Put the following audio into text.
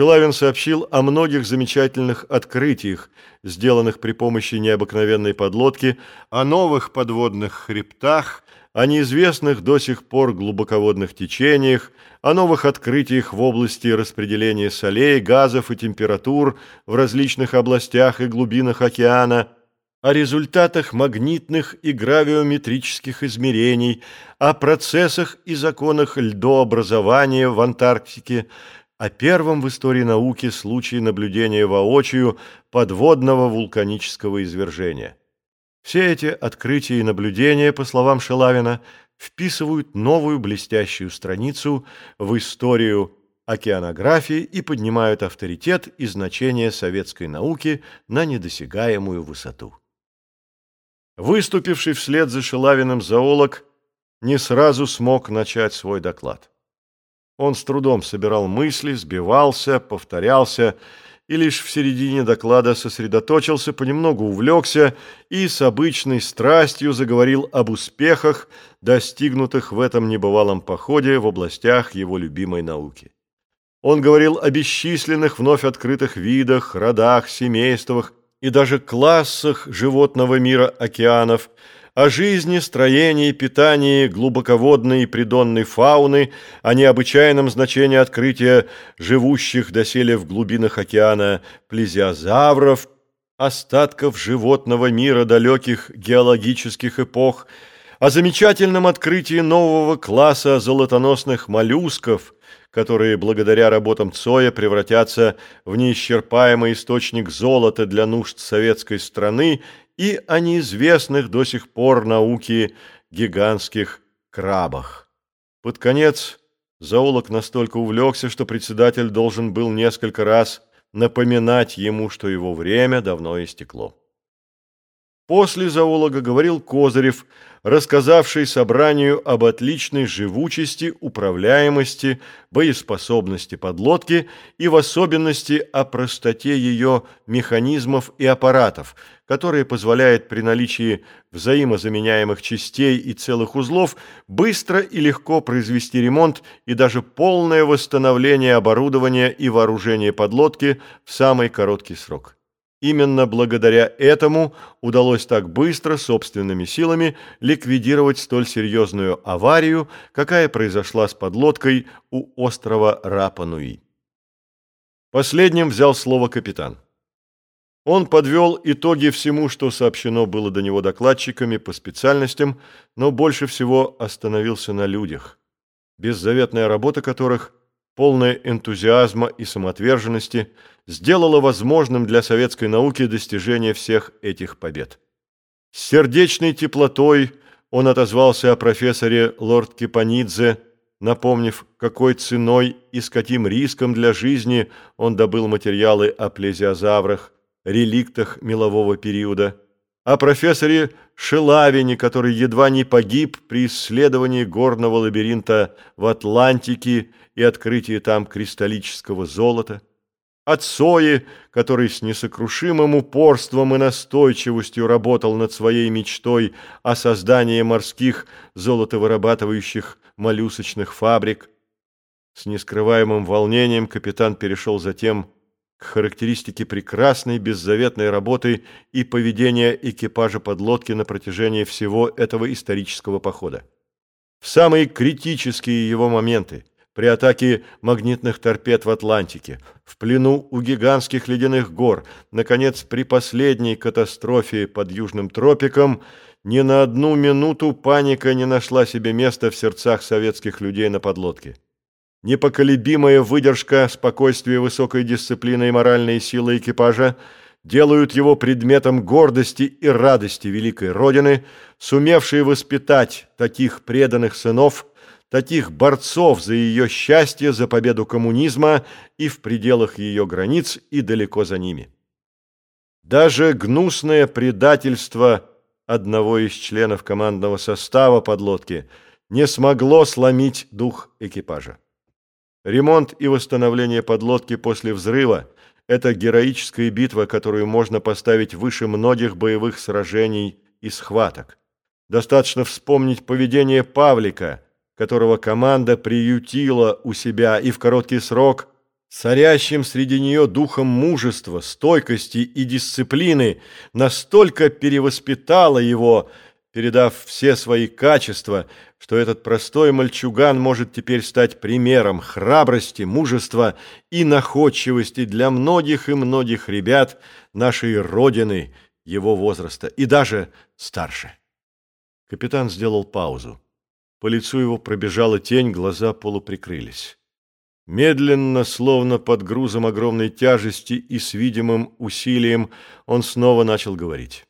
Шилавин сообщил о многих замечательных открытиях, сделанных при помощи необыкновенной подлодки, о новых подводных хребтах, о неизвестных до сих пор глубоководных течениях, о новых открытиях в области распределения солей, газов и температур в различных областях и глубинах океана, о результатах магнитных и гравиометрических измерений, о процессах и законах льдообразования в Антарктике, о первом в истории науки случае наблюдения воочию подводного вулканического извержения. Все эти открытия и наблюдения, по словам Шелавина, вписывают новую блестящую страницу в историю океанографии и поднимают авторитет и значение советской науки на недосягаемую высоту. Выступивший вслед за Шелавиным зоолог не сразу смог начать свой доклад. Он с трудом собирал мысли, сбивался, повторялся, и лишь в середине доклада сосредоточился, понемногу увлекся и с обычной страстью заговорил об успехах, достигнутых в этом небывалом походе в областях его любимой науки. Он говорил о бесчисленных вновь открытых видах, родах, семействах и даже классах животного мира океанов – о жизни, строении, питании глубоководной и придонной фауны, о необычайном значении открытия живущих доселе в глубинах океана плезиозавров, остатков животного мира далеких геологических эпох, о замечательном открытии нового класса золотоносных моллюсков, которые благодаря работам Цоя превратятся в неисчерпаемый источник золота для нужд советской страны и о неизвестных до сих пор науке гигантских крабах. Под конец зоолог настолько увлекся, что председатель должен был несколько раз напоминать ему, что его время давно истекло. После зоолога говорил Козырев, рассказавший собранию об отличной живучести, управляемости, боеспособности подлодки и в особенности о простоте ее механизмов и аппаратов, которая позволяет при наличии взаимозаменяемых частей и целых узлов быстро и легко произвести ремонт и даже полное восстановление оборудования и вооружения подлодки в самый короткий срок. Именно благодаря этому удалось так быстро, собственными силами, ликвидировать столь серьезную аварию, какая произошла с подлодкой у острова Рапануи. Последним взял слово капитан. Он подвел итоги всему, что сообщено было до него докладчиками по специальностям, но больше всего остановился на людях, беззаветная работа которых, полная энтузиазма и самоотверженности, сделала возможным для советской науки достижение всех этих побед. С сердечной теплотой он отозвался о профессоре Лорд Кипанидзе, напомнив, какой ценой и с каким риском для жизни он добыл материалы о плезиозаврах, реликтах мелового периода, о профессоре Шелавине, который едва не погиб при исследовании горного лабиринта в Атлантике и открытии там кристаллического золота, о Цое, который с несокрушимым упорством и настойчивостью работал над своей мечтой о создании морских золотовырабатывающих моллюсочных фабрик. С нескрываемым волнением капитан перешел затем к характеристике прекрасной беззаветной работы и поведения экипажа подлодки на протяжении всего этого исторического похода. В самые критические его моменты, при атаке магнитных торпед в Атлантике, в плену у гигантских ледяных гор, наконец, при последней катастрофе под Южным тропиком, ни на одну минуту паника не нашла себе места в сердцах советских людей на подлодке. Непоколебимая выдержка, спокойствие, высокой дисциплина и моральные силы экипажа делают его предметом гордости и радости великой Родины, сумевшей воспитать таких преданных сынов, таких борцов за ее счастье, за победу коммунизма и в пределах ее границ, и далеко за ними. Даже гнусное предательство одного из членов командного состава подлодки не смогло сломить дух экипажа. Ремонт и восстановление подлодки после взрыва – это героическая битва, которую можно поставить выше многих боевых сражений и схваток. Достаточно вспомнить поведение Павлика, которого команда приютила у себя и в короткий срок царящим среди нее духом мужества, стойкости и дисциплины, настолько перевоспитала его, передав все свои качества, что этот простой мальчуган может теперь стать примером храбрости, мужества и находчивости для многих и многих ребят нашей Родины, его возраста и даже старше. Капитан сделал паузу. По лицу его пробежала тень, глаза полуприкрылись. Медленно, словно под грузом огромной тяжести и с видимым усилием, он снова начал говорить.